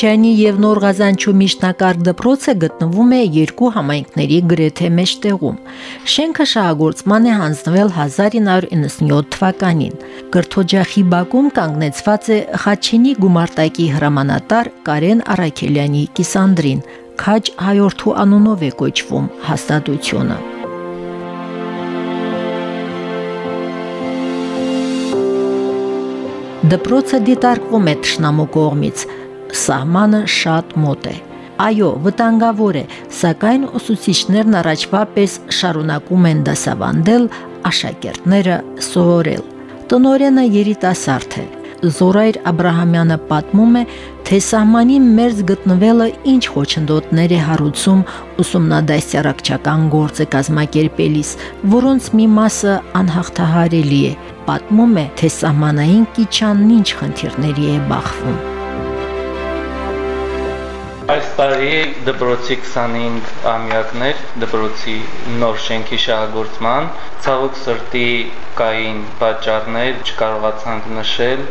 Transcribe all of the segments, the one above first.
Կիչյանի եւ Նոր Ղազանչու միջնակարգ դպրոցը գտնվում է երկու համայնքների գրեթե մեջտեղում։ Շենքը շահագործման է հանձնվել 1997 թվականին։ Գրթօջախի բակում կանգնեցված է Խաչինի գումարտակի հրամանատար Կարեն Արաքելյանի կիսանդրին։ Քաջ հայորդու անունով է կոչվում հաստատությունը։ Դպրոցը դիտարկվում է ճշնամու կողմից սահմանը շատ մոտ է։ Այո, վտանգավոր է, սակայն ուսուցիչներն առաջվա պես շարունակում են դասավանդել, աշակերտները սովորել։ Տնորենը երիտասարդ է։ Զորայր Աբ รา համյանը պատմում է, թե սահմանի մերձ գտնվելը ինչ խոչընդոտներ է հարուցում ուսումնադասյարակչական գործը կազմակերպելիս, որոնց մի մասը անհաղթահարելի է։ Պատմում է, թե սահմանային կիչանն ինչ խնդիրների է բախվում։ Այս տարի դպրոցի 25 ամյակներ դպրոցի նոր շենքի շահագործման ցավոք սրտի կային պատճառներ չկարողացանք նշել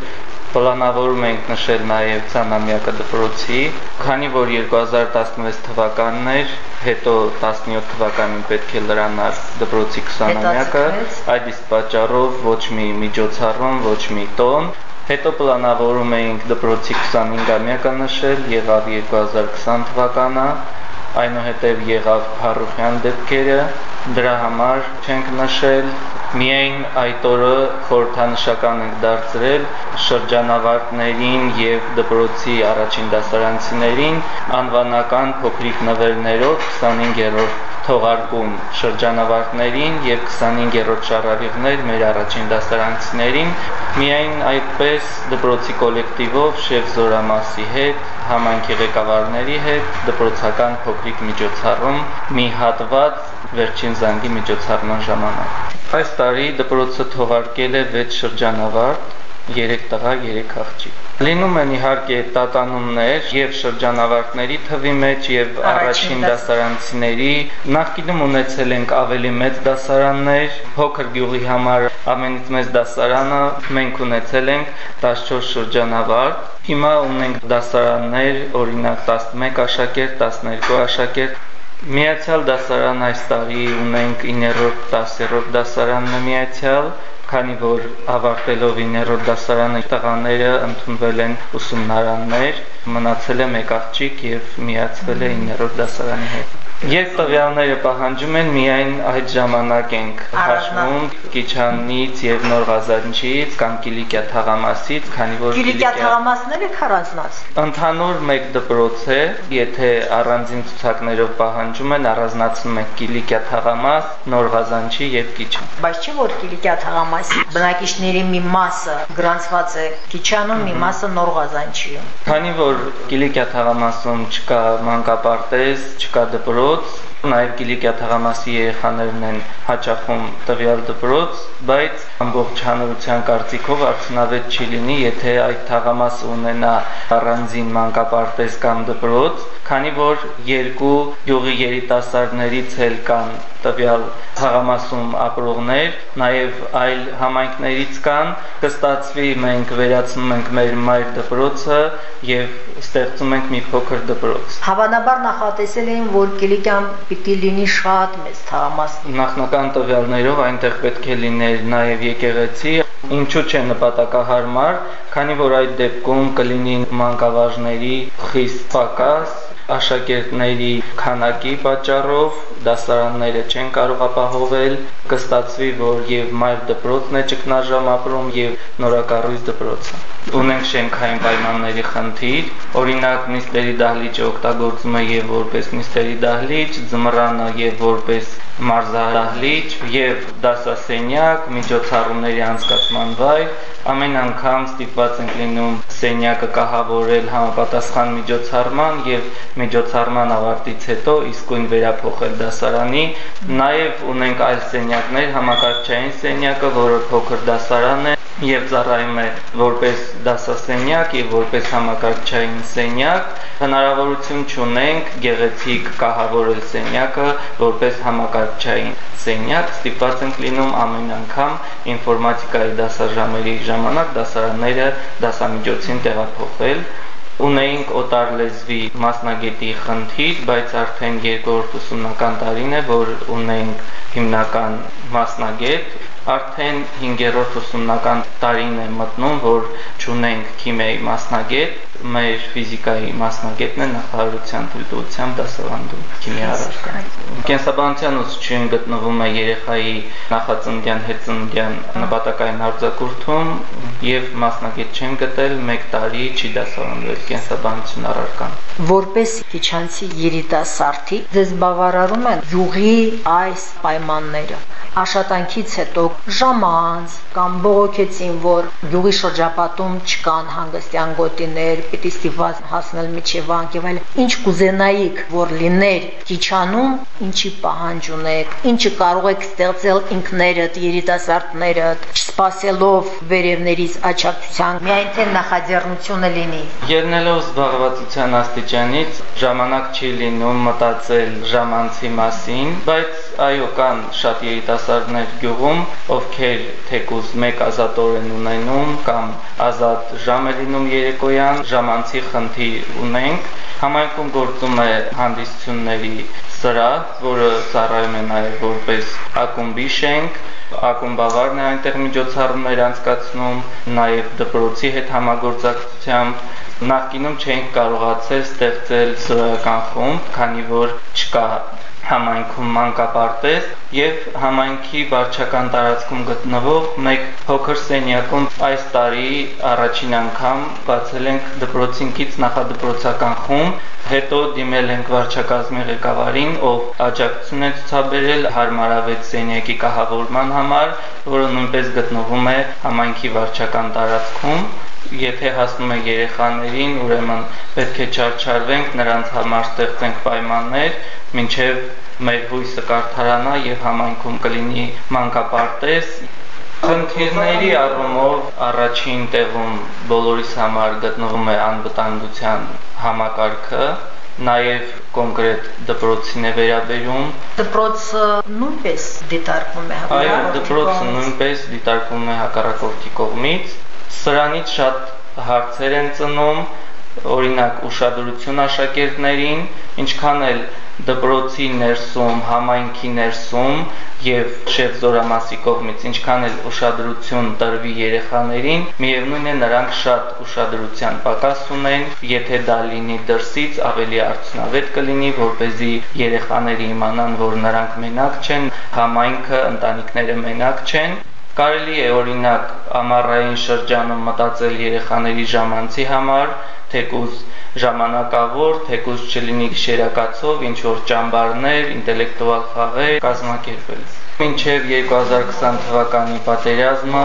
Պլանավորում ենք նշել նաև ցանամյակը դպրոցի, քանի որ 2016 թվականն էր, հետո 17 թվականին պետք է լրանար դպրոցի 20-ամյակը, այդ իսկ պատճառով ոչ մի միջոցառում, ոչ մի տոն, Հետո պլանավորում էինք դպրոցի 25-ամյակը նշել, եղավ 2020 թվականը, այնուհետև եղավ Փարուխյան դեպքերը, դրա համար չենք նշել, միայն այդ օրը խորհրդանշական ենք դարձրել շրջանավարտներին եւ դպրոցի առաջին դասարանցիներին անվանական փոքրիկ նվերներով 25-րդ թողարկում շրջանավարտներին եւ 25-րդ շարավիղներ մեր առաջին դասարանցիներին միայն այդպես դպրոցի կոլեկտիվով շեֆ Զորամասի հետ համայնքի ղեկավարների հետ դպրոցական փոքրիկ միջոցառում մի հատված վերջին զանգի միջոցառման ժամանակ այս տարի դպրոցը թողարկել է 6 շրջանավարտ 3 տղա, 3 աղջիկ Լինում են իհարկե տատանումներ եւ շրջանավարտների թվի մեջ եւ առաջին դասարանցիների նախկինում ունեցել ենք ավելի մեծ դասարաններ փոքր գյուղի համար ամենից մեծ դասարանը մենք ունեցել ենք 14 շրջանավարտ հիմա ունենք դասարաններ օրինակ 11 աշակերտ 12 աշակերտ Միացյալ դասարան այս տարի ունենք 9-րդ, 10-րդ դասարանն միացյալ, քանի որ ավարտելով 9-րդ դասարանը տղաները ընդունվել են ուսումնարաններ, մնացել է մեկ աղջիկ եւ միացվել է 9-րդ դասարանի հետ։ Երբ տվյալները պահանջում են, միայն այդ ժամանակ ենք հաշվում Կիչանից եւ Նոր Ղազանչից կամ Կիլիկիա թաղամասից, քանի որ Կիլիկիա թաղամասները քարանձնած։ Ընդհանուր մեկ դպրոց է, եթե առանձին ցուցակներով պահանջում են, առանձնացնում ենք Կիլիկիա թաղամաս, Նոր Ղազանչի եւ Կիչան։ Բայց չի որ Կիլիկիա թաղամասի բնակիչների մի մասը գրանցված է Կիչանում, մի մասը Նոր Ղազանչիում։ Քանի որ Կիլիկիա թաղամասում չկա մանկապարտեզ, չկա դպրոց, դպրոց, նաև Կիլիկիա թաղամասի երեխաներն են հաճախում տվյալ դպրոց, բայց ամբողջ հանրության կարծիքով արդյունավետ չի լինի, եթե այդ թաղամասը ունենա առանձին մանկապարտեզ կամ դպրոց, քանի որ երկու յուղի երիտասարդներից էլ կան տվյալ թաղամասում ապրողներ, նաև այլ համայնքներից կան, կստացվի մենք վերացնում ենք մեր մայր դպրոցը եւ ստեղծում ենք մի փոքր դպրոց։ Հավանաբար նախատեսել էին, որ Կիլիկյան պիտի լինի շատ մեծ թաղամաս։ Նախնական տվյալներով այնտեղ պետք է լիներ նաև եկեղեցի, ինչու՞ չէ նպատակահարմար, քանի որ այդ դեպքում կլինի մանկավարժների խիստ պակաս աշակերտների քանակի պատճառով դասարանները չեն կարող ապահովել, կստացվի, որ եւ մայր դպրոցն է ճգնաժամ ապրում եւ նորակառույց դպրոցը։ Ունենք շենքային պայմանների խնդիր, օրինակ նիստերի դահլիճը օգտագործում է եւ որպես նիստերի դահլիճ, ձմռանը եւ որպես մարզադահլիճ եւ դասասենյակ, միջոցառումների անցկացման վայր, ամեն անգամ ստիպված ենք լինում սենյակը կահավորել համապատասխան միջոցառման եւ միջոցառման ավարտից հետո իսկույն վերափոխել դասարանի նաեւ ունենք այլ սենյակներ համակարգչային սենյակը որը փոքր դասարան է եւ ծառայում է որպես դասասենյակ եւ որպես համակարգչային սենյակ հնարավորություն չունենք գեղեցիկ կահավորել սենյակը որպես համակարգչային սենյակ ստիպված ենք լինում ամեն անգամ ինֆորմատիկայի դասաժամերի ժամանակ դասարանները դասամիջոցին տեղափոխել ունեինք օտար լեզվի մասնագետի խնդիր, բայց արդեն երկրորդ ուսումնական տարին է, որ ունենք հիմնական մասնագետ, արդեն 5-րդ ուսումնական տարին է մտնում, որ ճունենք քիմիայի մասնագետ, մեր ֆիզիկայի մասնագետն է նախարարության թույլտվությամբ դասավանդում քիմիա առարկա։ Կենսաբանության ուսուցչություն գտնվում է երեխայի նախածննդյան հետծննդյան նպատակային արձակուրդում եւ մասնագետ չեն գտել 1 տարի չի դասավանդվել կենսաբանություն առարկան։ Որպես Քիչանցի երիտասարդի ձեզ բավարարում են յուղի այս պայմանները աշխատանքից հետո ժամանց կամ բողոքեցին, որ յուղի շրջապատում չկան հանգստյան գոտիներ, պիտի ստիպված հասնել միջևանք եւ այլ։ Ինչ կուզենայիք, որ լիներ Կիչանում, ինչի պահանջ ունեք, ինչը կարող եք ստեղծել ինքներդ, երիտասարդներդ, չսպասելով վերևներից աչակցության, միայն թե նախաձեռնությունը լինի։ Ելնելով զբաղվածության աստիճանից ժամանակ չի լինում մտածել ժամանցի մասին, բայց այո կան շատ երիտասարդ երիտասարդներ գյուղում, ովքեր թեկուզ մեկ ազատ օր են ունենում կամ ազատ ժամ է լինում երեկոյան, ժամանցի խնդիր ունենք։ Համայնքում գործում է հանդիսությունների սրահ, որը ծառայում է նաև որպես ակումբի շենք, ակումբավարն է այնտեղ միջոցառումներ անցկացնում, նաև դպրոցի հետ համագործակցությամբ նախկինում չէինք կարողացել ստեղծել սրական խումբ, քանի որ չկա համայնքում մանկապարտեզ եւ համայնքի վարչական տարածքում գտնվող մեկ փոքր սենյակում այս տարի առաջին անգամ բացել ենք դպրոցինքից նախադպրոցական խումբ հետո դիմել ենք վարչակազմի ղեկավարին, ով աջակցություն է ցուցաբերել հարմարավետ սենյակի կահավորման համար, որը նույնպես գտնվում է համայնքի վարչական տարածքում եթե հասնում է երեխաներին, ուրեմն պետք է չարչարվենք, նրանց համար ստեղծենք պայմաններ, մինչև մեր հույսը կարդարանա եւ համայնքում կլինի մանկապարտեզ Խնդիրների առումով առաջին տեղում բոլորիս համար գտնվում է անվտանգության համակարգը, նաև կոնկրետ դպրոցին է վերաբերում։ Դպրոցը նույնպես դիտարկվում է հակառակորդի Այո, դպրոցը նույնպես դիտարկվում է հակառակորդի կողմից։ Սրանից շատ հարցեր են ծնում, օրինակ ուշադրություն աշակերտներին, ինչքան էլ դպրոցի ներսում, համայնքի ներսում եւ շեֆ զորամասի կողմից ինչքան էլ ուշադրություն տրվի երեխաներին, միևնույն է նրանք շատ ուշադրության պակաս ունեն, եթե դա լինի դրսից ավելի արդյունավետ կլինի, որ เป զի երեխաները իմանան, որ նրանք մենակ չեն, համայնքը, ընտանիքները մենակ չեն, Կարելի է օրինակ ամառային շրջանում մտածել երեխաների ժամանցի համար, թեկուզ ժամանակավոր, թեկուզ չլինի գիշերակացով, ինչ որ ճամբարներ, ինտելեկտուալ խաղեր կազմակերպել։ Մինչև 2020 թվականի պատերազմը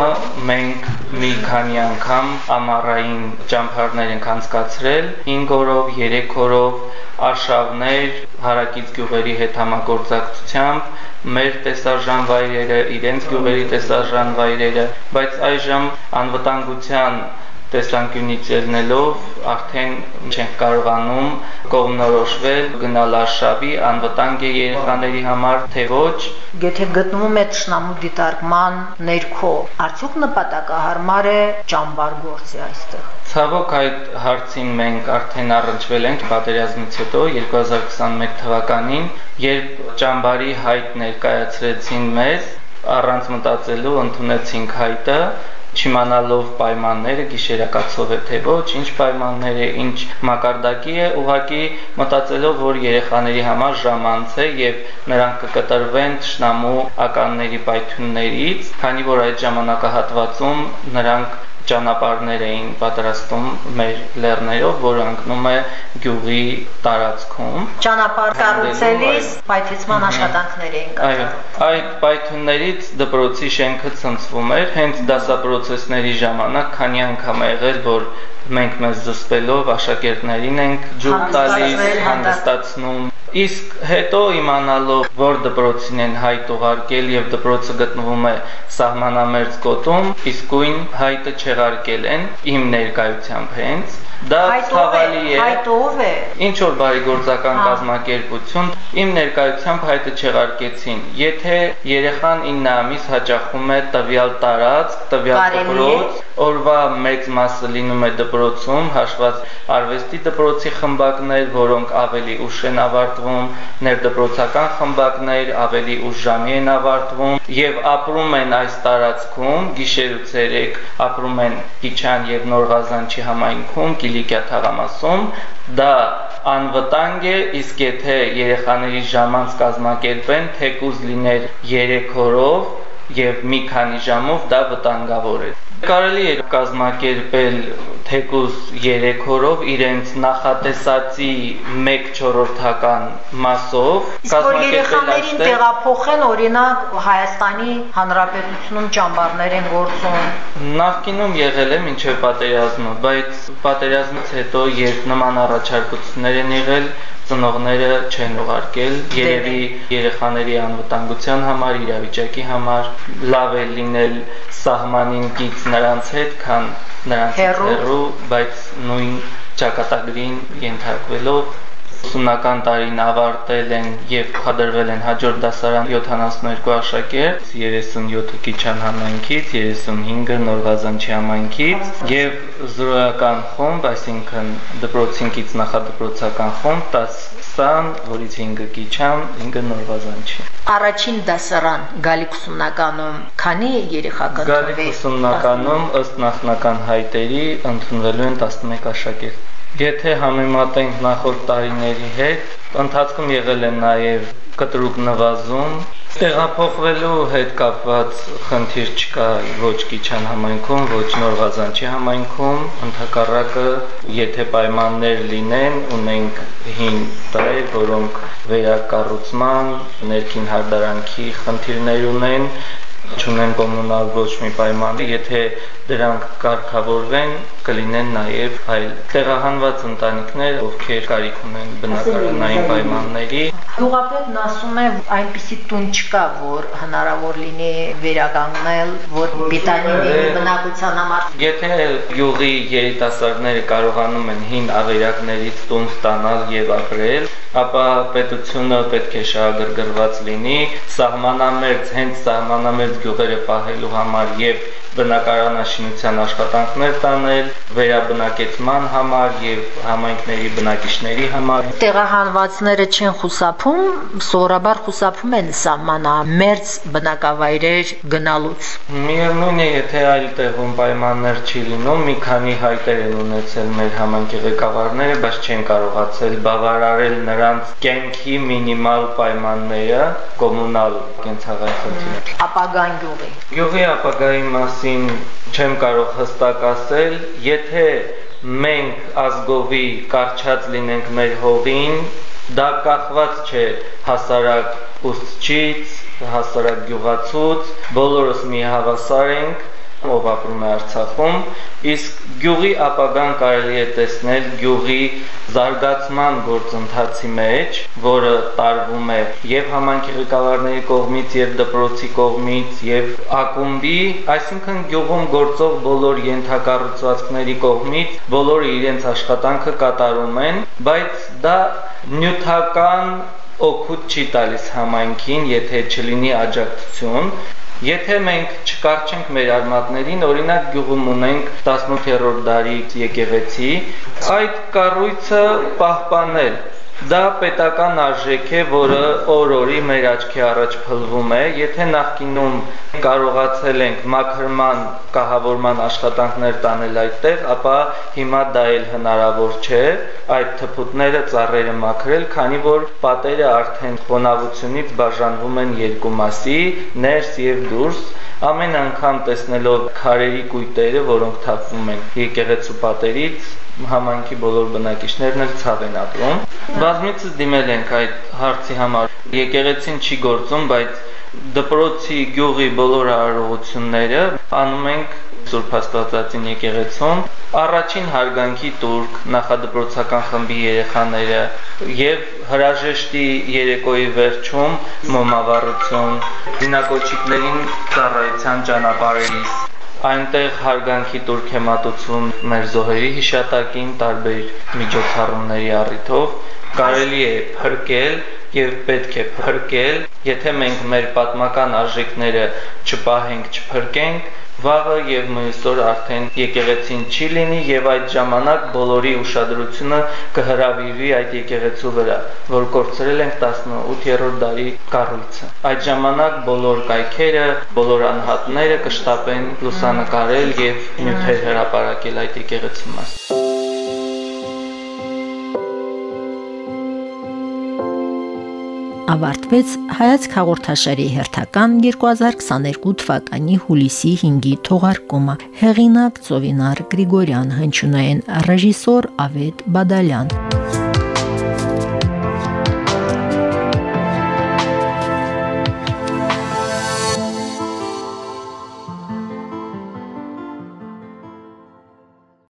մենք մի քանի անգամ ամառային ճամփարներ ենք անցկացրել 5 օրով, 3 օրով, արշավներ հարակից գյուղերի հետ համագործակցությամբ մեր տեսարժան վայրերը, իրենց գյուղերի տեսարժան վայրերը, բայց այժմ անվտանգության տեսանկյունից ելնելով արդեն չենք կարողանում կողմնորոշվել գնալ արշավի անվտանգ է երեխաների համար թե ոչ եթե գտնվում է ճշնամու դիտարկման ներքո արդյոք նպատակահարմար է ճամբար գործի այստեղ Ցավոք այդ հարցին մենք արդեն առնչվել ենք պատերազմից հետո 2021 թվականին, երբ ճամբարի հայտ ներկայացրեցին մեզ, առանց մտածելու ընդունեցինք հայտը չիմանալով պայմանները, գիշերակացով է թե ոչ, ինչ պայմաններ է, ինչ մակարդակի է, ուղակի մտածելով, որ երեխաների համար ժամանց է եւ նրանք կկտրվեն ճշնամու ականների պայթյուններից, քանի որ այդ ժամանակահատվածում նրանք ճանապարհներ էին պատրաստում մեր լեռներով, որը ընկնում է գյուղի տարածքում։ Ճանապարհ կառուցելիս պայթեցման աշխատանքներ էին կատարվում։ Այո, այդ պայթուններից դպրոցի շենքը ցնցվում էր, հենց դասապրոցեսների ժամանակ քանի անգամ ա եղել, որ մենք մեզ զսպելով աշակերտներին ենք ջուր տալիս, հանդստացնում Իսկ հետո իմանալով, որ դպրոցին են հայտ ուղարկել եւ դպրոցը գտնվում է սահմանամերձ գոտում, իսկույն հայտը չեղարկել են իմ ներկայությամբ հենց Դա ցավալի է։ Հայտ ով է։ Ինչ որ բարեգործական կազմակերպություն իմ ներկայությամբ հայտը չեղարկեցին։ Եթե երեխան 9 ամիս հաճախում է տվյալ տարածք, տվյալ դպրոց, օրվա մեծ մասը լինում է դպրոցում, հաշված արվեստի դպրոցի խմբակներ, որոնք ավելի ուշ են ավարտվում, ներդպրոցական խմբակներ ավելի ուշ ժամի են ավարտվում եւ ապրում են այս տարածքում, գիշեր ու ցերեկ ապրում են Կիչան եւ Նորղազանչի համայնքում, Կիլիկիա թաղամասում, դա անվտանգ է, իսկ եթե երեխաների ժամանց կազմակերպեն, թեկուզ լիներ 3 օրով եւ մի քանի ժամով դա վտանգավոր է։ Կարելի է կազմակերպել թեկուզ 3 օրով իրենց նախատեսածի 1/4-ական մասով կազմակերպել այստեղ տեղափոխեն օրինակ Հայաստանի Հանրապետությունում ճամբարներ են գործում Նախկինում եղել է մինչև պատերազմը, բայց պատերազմից հետո երբ նման առաջարկություններ են եղել, ծնողները չեն ուղարկել երևի երեխաների անվտանգության համար, իրավիճակի համար լավ է լինել սահմանին կից նրանց հետ, քան նրանց հեռու, բայց նույն ճակատագրին ենթարկվելով ուսումնական տարին ավարտել են եւ փոխադրվել են հաջորդ դասարան 72 աշակերտ 37-ը Կիչան համայնքից 35-ը Նորղազանչի համայնքից եւ զրոյական խումբ, այսինքն դպրոցինքից նախադպրոցական խումբ 10 որից 5-ը Կիչան, 5-ը Նորղազանչի։ Առաջին դասարան գալիք ուսումնականում քանի երեխա կընդունվի։ Գալիք ուսումնականում ըստ նախնական հայտերի ընդունվելու են 11 աշակերտ։ Եթե համեմատենք նախորդ տարիների հետ, ընթացքում եղել են նաև կտրուկ նվազում, Տեղափոխվելու հետ կապված խնդիր չկա ոչ Կիչան համայնքում, ոչ Նորղազանչի համայնքում, ընդհակառակը, եթե պայմաններ լինեն, ունենք հին տներ, որոնք վերակառուցման, ներքին հարդարանքի խնդիրներ ունեն, չունեն կոմունալ ոչ մի պայման, եթե դրանք կարգավորվեն, կլինեն նաև այլ տեղահանված ընտանիքներ, ովքեր կարիք ունեն բնակարանային պայմանների։ Գյուղապետն ասում է, այնպիսի տուն չկա, որ հնարավոր լինի վերականգնել, որ պիտանի լինի բնակության համար։ Եթե յուղի երիտասարդները կարողանում են հին ավերակներից տուն ստանալ եւ ապրել, ապա պետությունը պետք է շահագրգռված լինի սահմանամերձ հենց սահմանամերձ գյուղերը պահելու համար եւ բնակարանաշինության աշխատանքներ տանել, վերաբնակեցման համար եւ համայնքների բնակիչների համար։ Տեղահանվածները չեն խուսափում, սովորաբար խուսափում են սահմանամերձ բնակավայրեր գնալուց։ Միևնույն է, եթե այլ տեղում պայմաններ չի լինում, մի քանի հայտեր են ունեցել մեր համայնքի ղեկավարները, բայց չեն կարողացել բավարարել նրանց կյանքի մինիմալ պայմանները կոմունալ կենցաղային խնդիրը։ Ապագան գյուղի։ Գյուղի ապագայի մասին մասին չեմ կարող հստակ ասել, եթե մենք ազգովի կարճած լինենք մեր հողին, դա կախված չէ հասարակ ուսուցիչ, հասարակ գյուղացուց, բոլորս մի հավասար ենք ով ապրում է Արցախում, իսկ գյուղի ապագան կարելի է տեսնել գյուղի զարգացման գործընթացի մեջ, որը տարվում է եւ համանքի ղեկավարների կողմից եւ դպրոցի կողմից եւ ակումբի, այսինքն գյուղում գործող բոլոր ենթակառուցվածքների կողմից, բոլորը իրենց աշխատանքը կատարում են, բայց դա նյութական օգուտ չի տալիս համայնքին, եթե չլինի աջակցություն, Եթե մենք չկարչենք մեր արմատներին, օրինակ գյուղում ունենք 18-րդ դարի եկեղեցի, այդ կառույցը պահպանել Դա պետական արժեք է, որը օր-օրի մեր աչքի առաջ փլվում է։ Եթե նախկինում կարողացել ենք մաքրման, կահավորման աշխատանքներ տանել այդտեղ, ապա հիմա դա էլ հնարավոր չէ այդ թփուտները, ծառերը մաքրել, քանի որ պատերը արդեն խոնավությունից բաժանվում են երկու մասի՝ ներս եւ դուրս Ամեն անգամ տեսնելով քարերի կույտերը, որոնք թափվում են եկեղեցու պատերից, համանքի բոլոր բնակիչներն էլ ցավ են ապրում։ Բազմիցս դիմել ենք այդ հարցի համար։ Եկեղեցին չի գործում, բայց դպրոցի գյուղի բոլոր արարողությունները անում ենք Սուրբ Աստվածածին եկեղեցում առաջին հարգանքի տուրք, նախադպրոցական խմբի երեխաները եւ հրաժեշտի երեկոյի վերջում մոմավառություն դինակոչիկներին ծառայության ճանապարհերից այնտեղ հարգանքի турքեմատություն մեր զոհերի հիշատակին տարբեր միջոցառումների առիթով կարելի է փրկել եւ պետք է փրկել եթե մենք մեր պատմական արժեքները չպահենք չփրկենք վաղը եւ մյուս օր արդեն եկեղեցին չի լինի եւ այդ ժամանակ բոլորի ուշադրությունը կհրավիրվի այդ եկեղեցու վրա, որ կորցրել ենք 18-րդ դարի կառույցը։ Այդ ժամանակ բոլոր կայքերը, բոլոր անհատները կշտապեն լուսանկարել եւ նյութեր հրապարակել այդ եկեղեցու մաս։ ավարտվեց հայացք հաղորդաշարի հերթական 2022 թվականի հուլիսի 5-ի թողարկումը։ Հեղինակ Ծովինար Գրիգորյան, հնչյունային ռեժիսոր Ավետ Բադալյան։